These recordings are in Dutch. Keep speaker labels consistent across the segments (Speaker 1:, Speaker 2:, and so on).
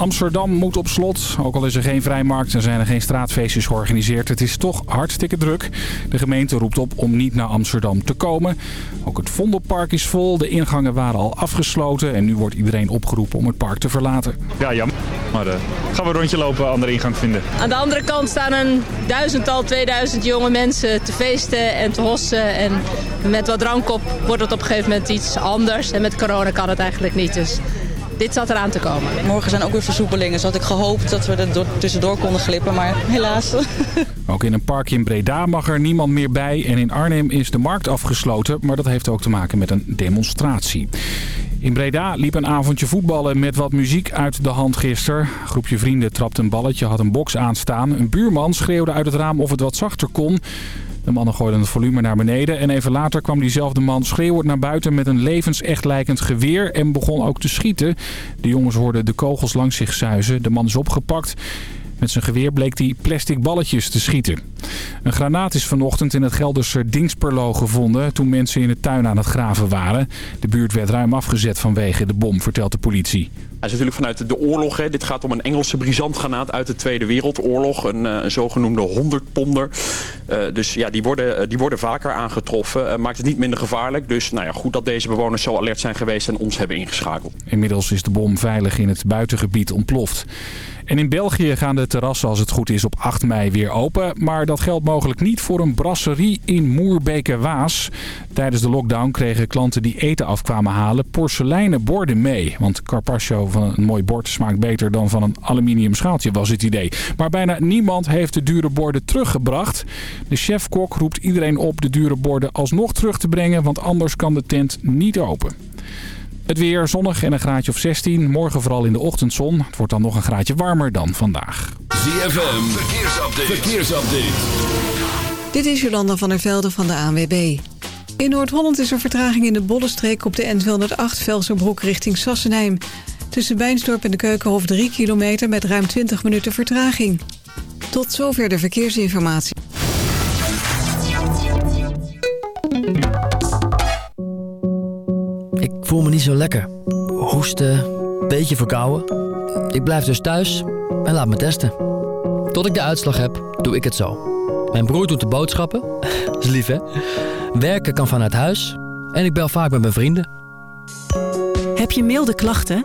Speaker 1: Amsterdam moet op slot. Ook al is er geen vrijmarkt en zijn er geen straatfeestjes georganiseerd. Het is toch hartstikke druk. De gemeente roept op om niet naar Amsterdam te komen. Ook het Vondelpark is vol. De ingangen waren al afgesloten. En nu wordt iedereen opgeroepen om het park te verlaten.
Speaker 2: Ja, jammer. Maar uh, gaan we een rondje lopen, andere ingang vinden.
Speaker 3: Aan de andere kant staan een duizendtal, 2000 jonge mensen te feesten en te hossen. En met wat drank op wordt het op een gegeven moment iets anders. En met corona kan het eigenlijk niet. Dus dit zat eraan te komen.
Speaker 4: Morgen zijn ook weer versoepelingen. Dus had ik gehoopt dat we er door, tussendoor konden glippen, maar helaas.
Speaker 1: Ook in een park in Breda mag er niemand meer bij. En in Arnhem is de markt afgesloten, maar dat heeft ook te maken met een demonstratie. In Breda liep een avondje voetballen met wat muziek uit de hand gisteren. Een groepje vrienden trapte een balletje, had een box aanstaan. Een buurman schreeuwde uit het raam of het wat zachter kon. De mannen gooiden het volume naar beneden en even later kwam diezelfde man schreeuwend naar buiten met een levensecht lijkend geweer en begon ook te schieten. De jongens hoorden de kogels langs zich zuizen. De man is opgepakt. Met zijn geweer bleek hij plastic balletjes te schieten. Een granaat is vanochtend in het Gelderse Dingsperlo gevonden toen mensen in de tuin aan het graven waren. De buurt werd ruim afgezet vanwege de bom, vertelt de politie.
Speaker 5: Hij is natuurlijk vanuit de oorlog. Hè. Dit gaat om een Engelse brisantgranaat uit de Tweede Wereldoorlog. Een, uh, een zogenoemde 100 ponder. Uh, dus ja, die worden, die worden vaker aangetroffen. Maakt het niet minder gevaarlijk. Dus nou ja, goed dat deze bewoners zo alert zijn geweest en ons hebben ingeschakeld.
Speaker 1: Inmiddels is de bom veilig in het buitengebied ontploft. En in België gaan de terrassen als het goed is op 8 mei weer open. Maar dat geldt mogelijk niet voor een brasserie in Moerbeke-Waas. Tijdens de lockdown kregen klanten die eten afkwamen halen porseleinen borden mee. Want carpaccio van een mooi bord smaakt beter dan van een aluminium schaaltje was het idee. Maar bijna niemand heeft de dure borden teruggebracht. De chefkok roept iedereen op de dure borden alsnog terug te brengen. Want anders kan de tent niet open. Het weer zonnig en een graadje of 16. Morgen vooral in de ochtendzon. Het wordt dan nog een graadje warmer dan vandaag.
Speaker 6: ZFM, verkeersupdate. verkeersupdate.
Speaker 7: Dit is Jolanda van der Velde van de ANWB. In Noord-Holland is er vertraging in de Bollenstreek op de N208 Velserbroek richting Sassenheim. Tussen Bijnsdorp en de Keukenhof 3 kilometer met ruim 20 minuten vertraging. Tot zover de verkeersinformatie.
Speaker 8: Ik voel me niet zo lekker. Hoesten, beetje verkouden. Ik blijf dus thuis en laat me testen. Tot ik de uitslag heb, doe ik het zo. Mijn broer doet de boodschappen. is lief, hè? Werken kan vanuit huis. En ik bel vaak met mijn vrienden.
Speaker 9: Heb je milde klachten?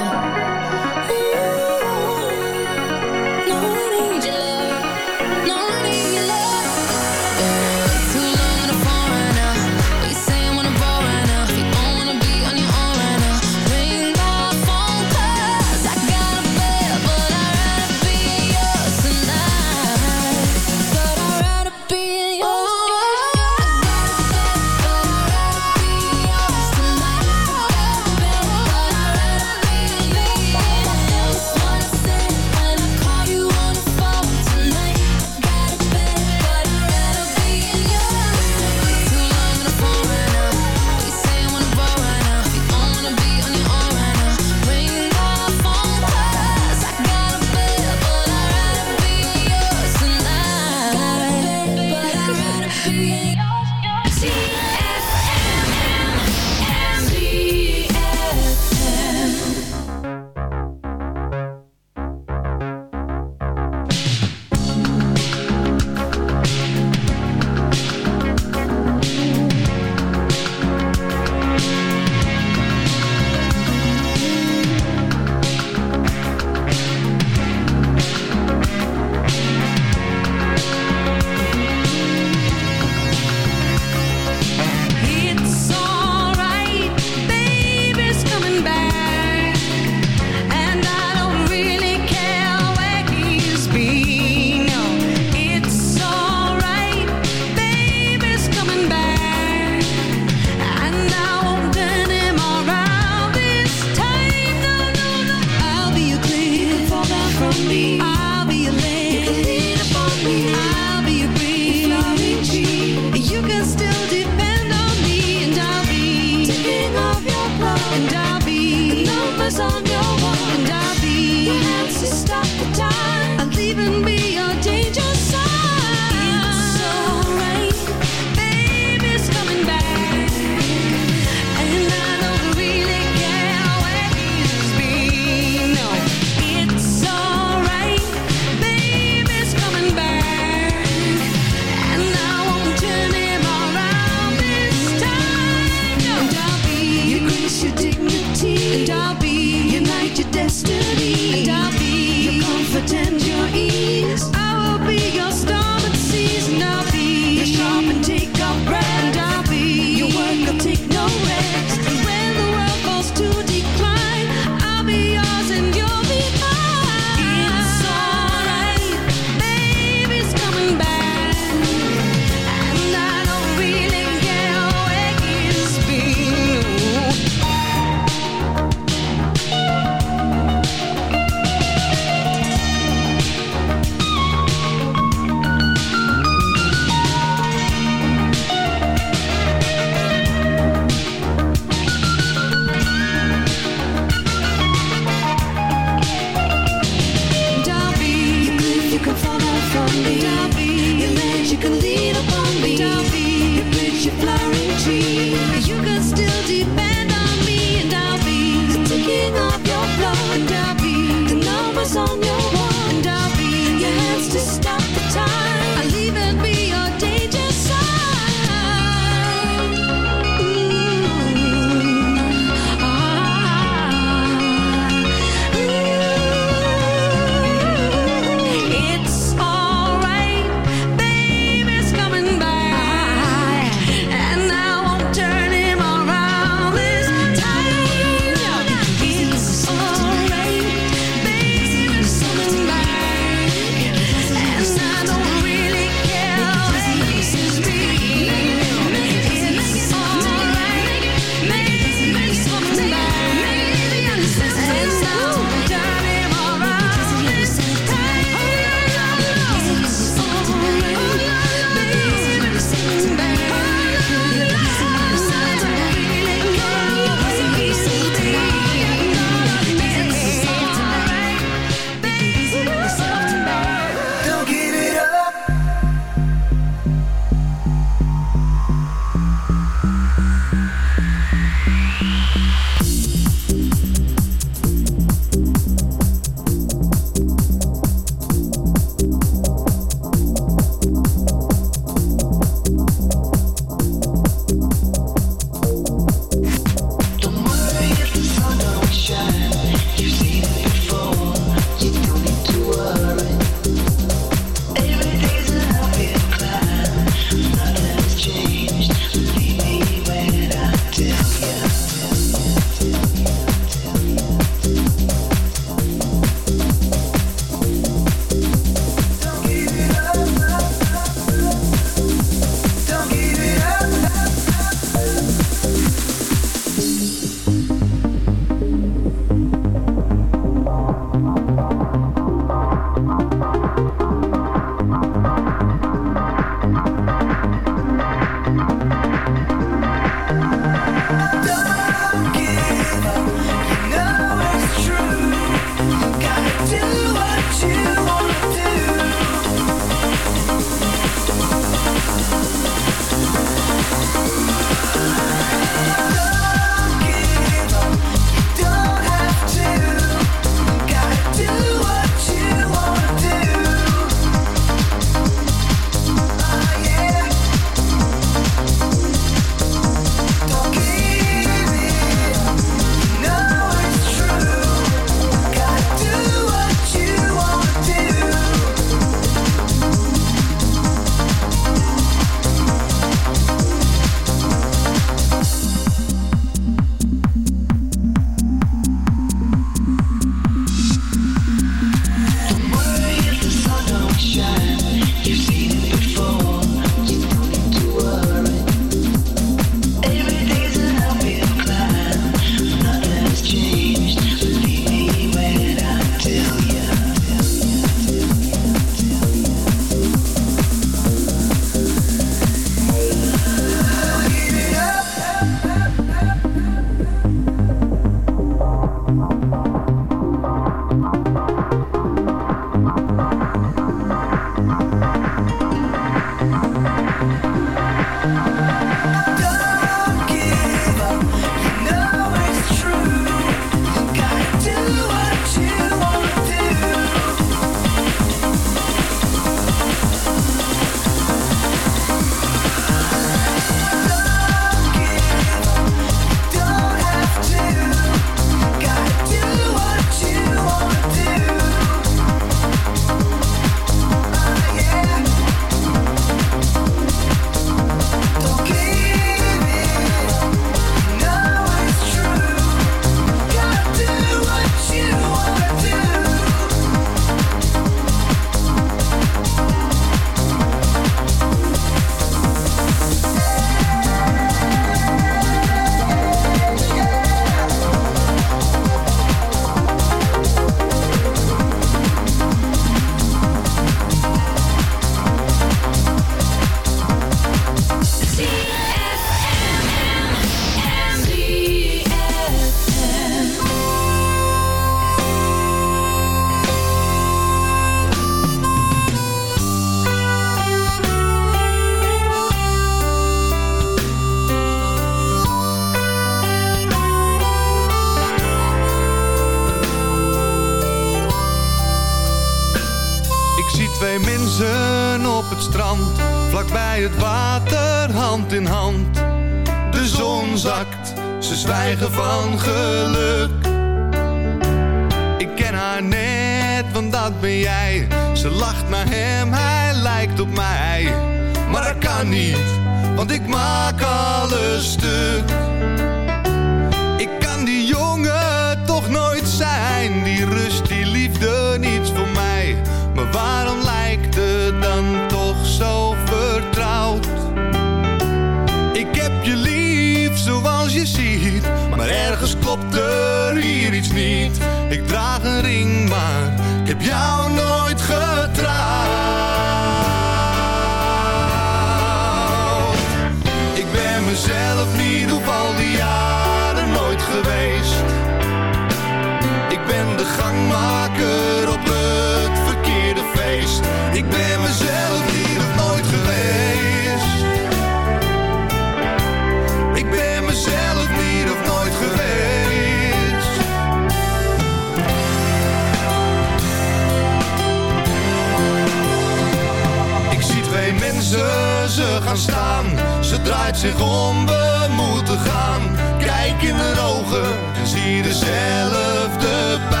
Speaker 10: Ze draait zich om, we moeten gaan. Kijk in de ogen en zie dezelfde pijn.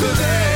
Speaker 11: today.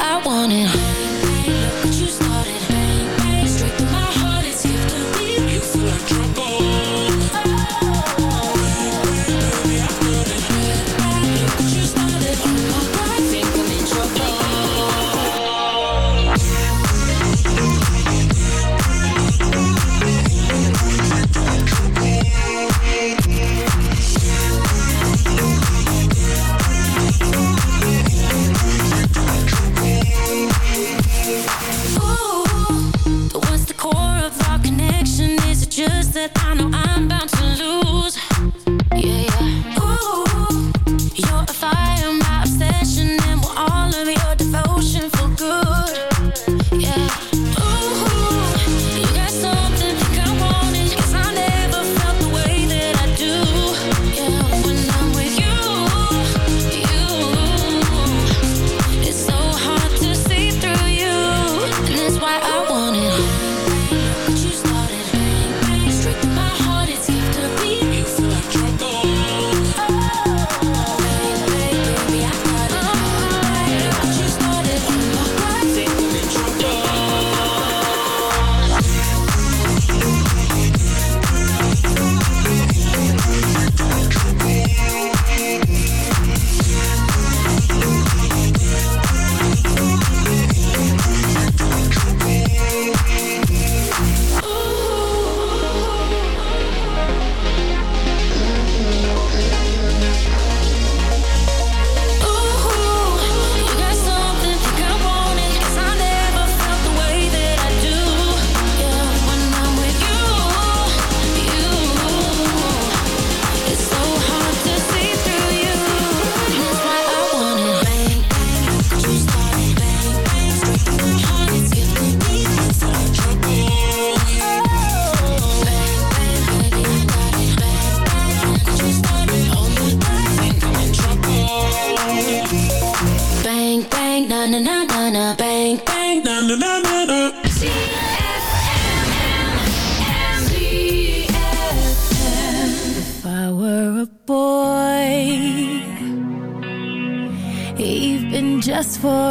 Speaker 11: I want it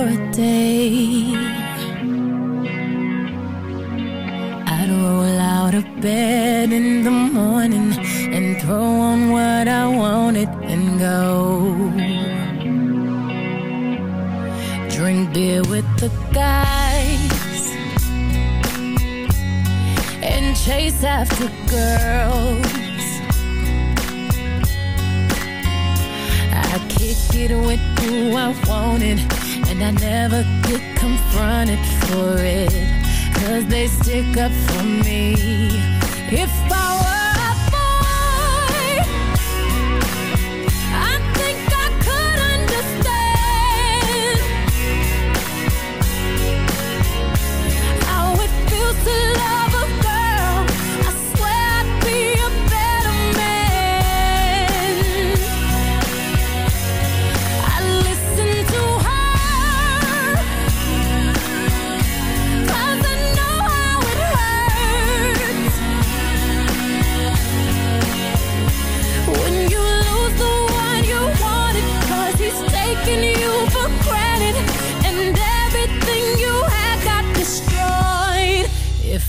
Speaker 11: a
Speaker 12: day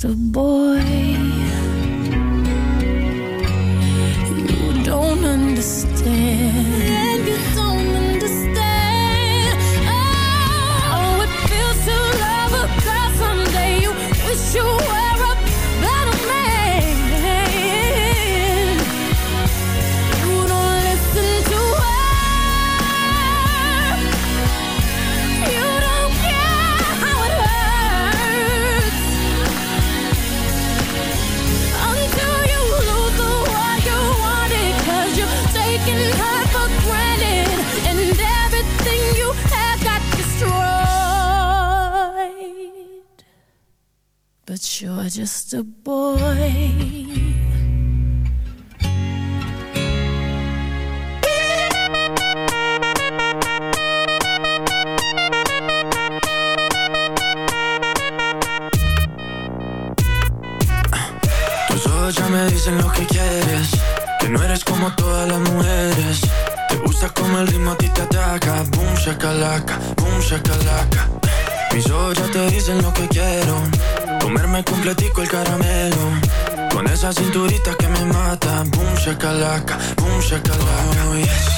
Speaker 13: just a boy. You don't understand. You're just a boy.
Speaker 14: Shakalaka, boom shakalaka oh, yes.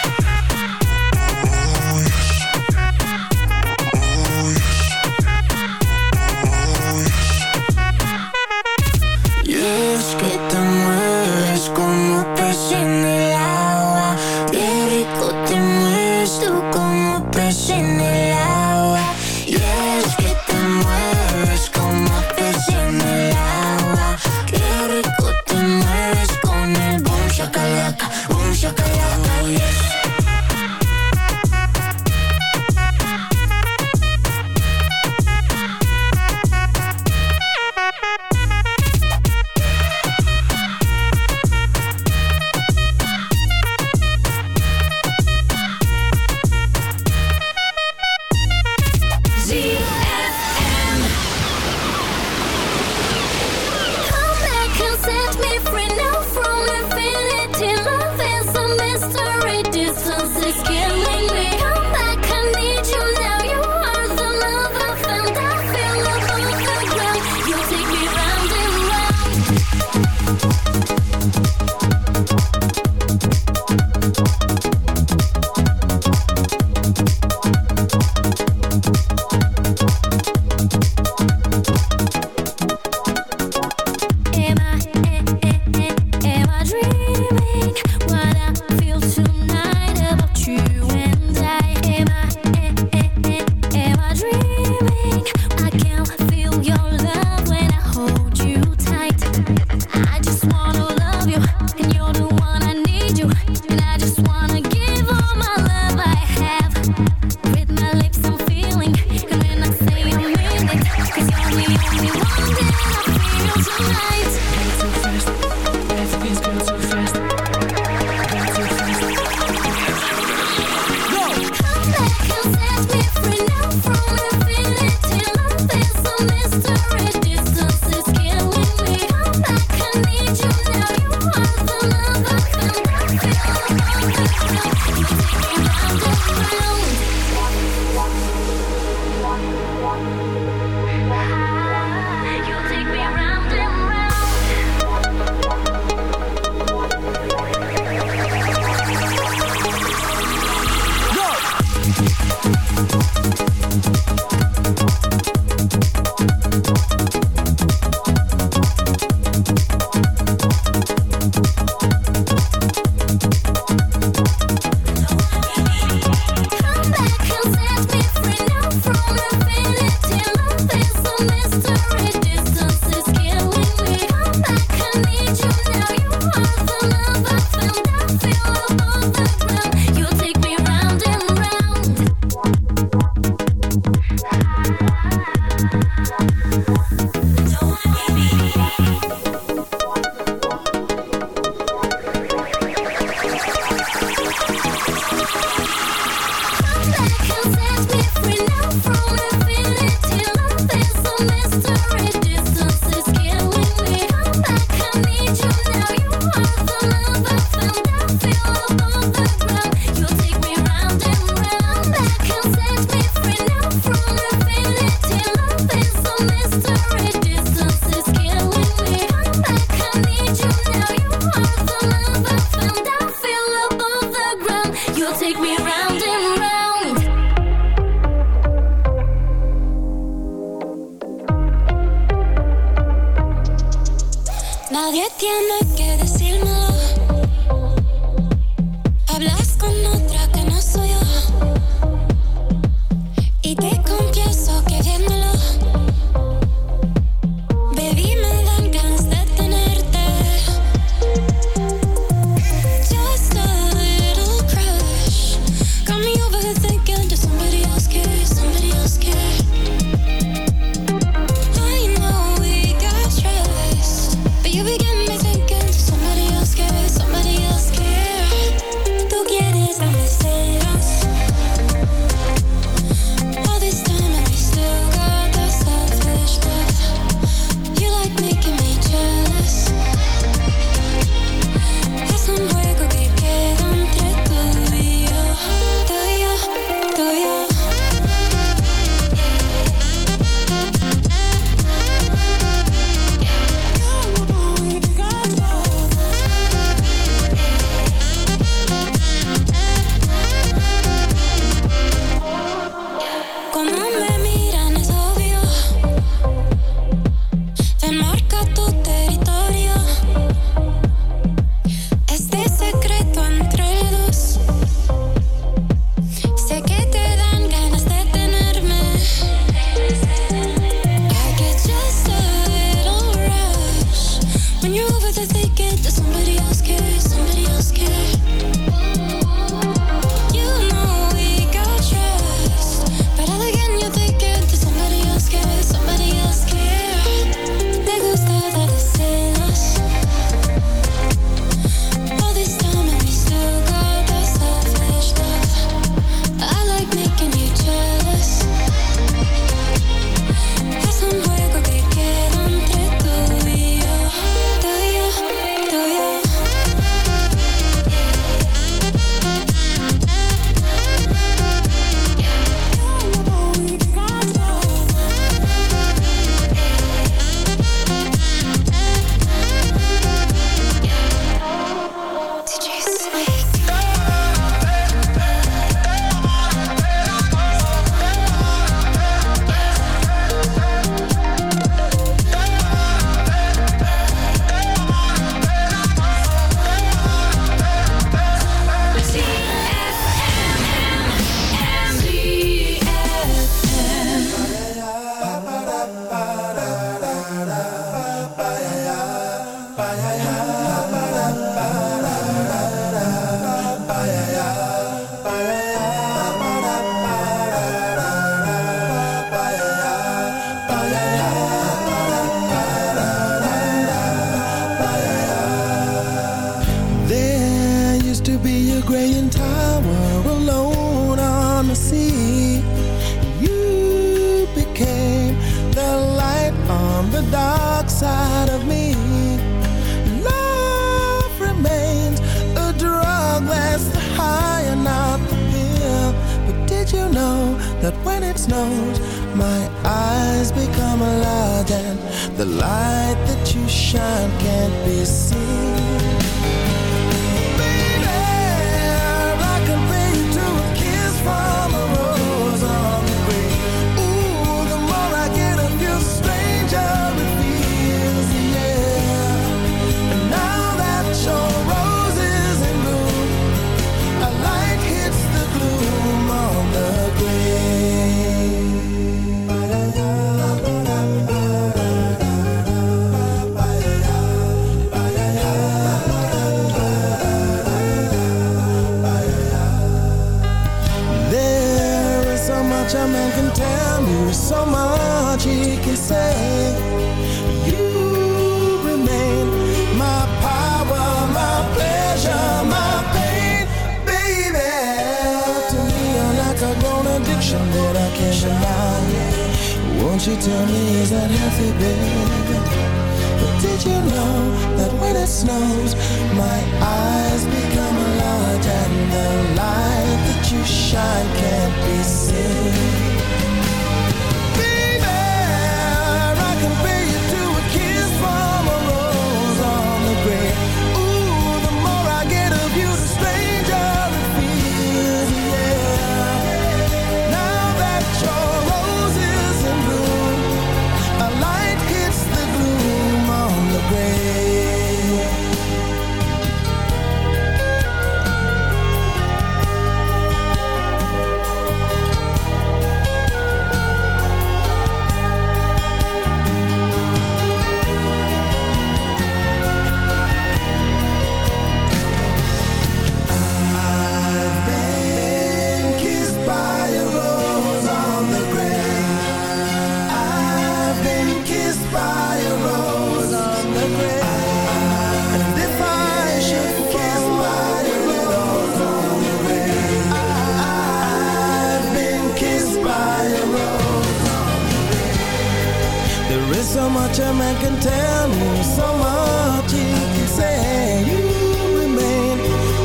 Speaker 15: There is so much a man can tell me, so much he can say. You remain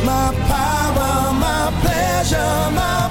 Speaker 15: my power, my pleasure, my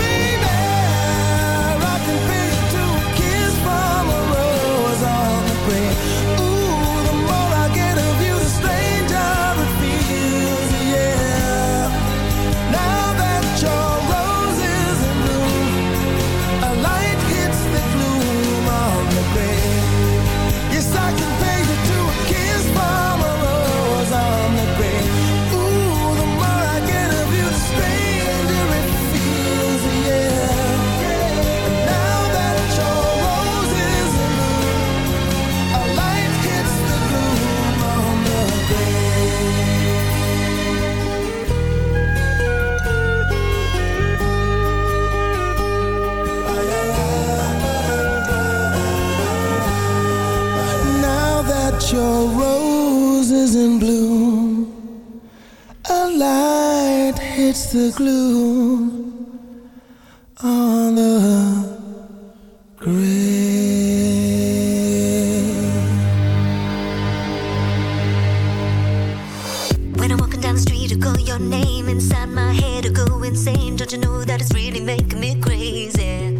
Speaker 15: Hits the gloom on the grave.
Speaker 16: When I'm walking down the street, I call your name inside my head, I go insane. Don't you know that it's really making me crazy?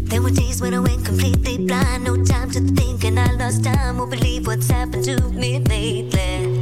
Speaker 16: There were days when I went completely blind, no time to think, and I lost time. Won't believe what's happened to me lately.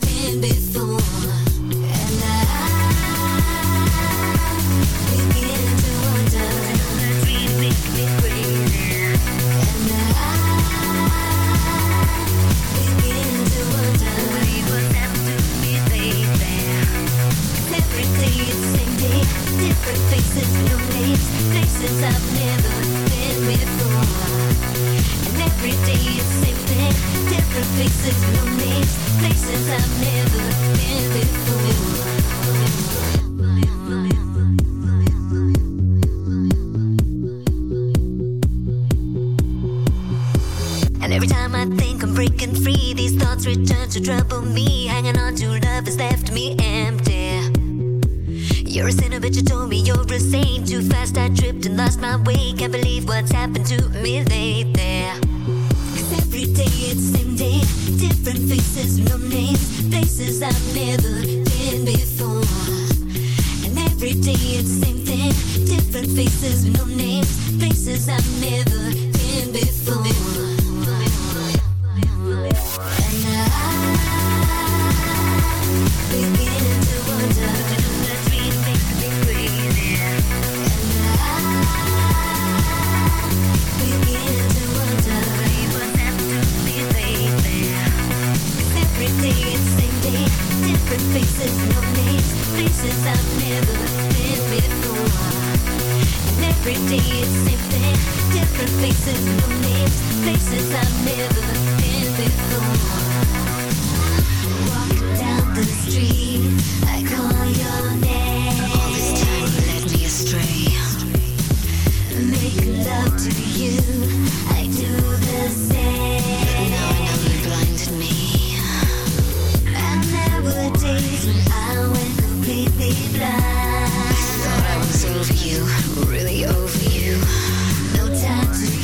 Speaker 16: but you told me you're a saint. Too fast, I tripped and lost my way. Can't believe what's happened to me lately. 'Cause every day it's the same day, different faces, no names, places I've never Every day it's same thing. Different faces, no names. Places I've never been before. Walking down the street, I call your name. All this time you led me astray. Make love to you, I do the same. Now I know you blinded me. And there were days when I went completely blind. I thought I was over you, really over you. No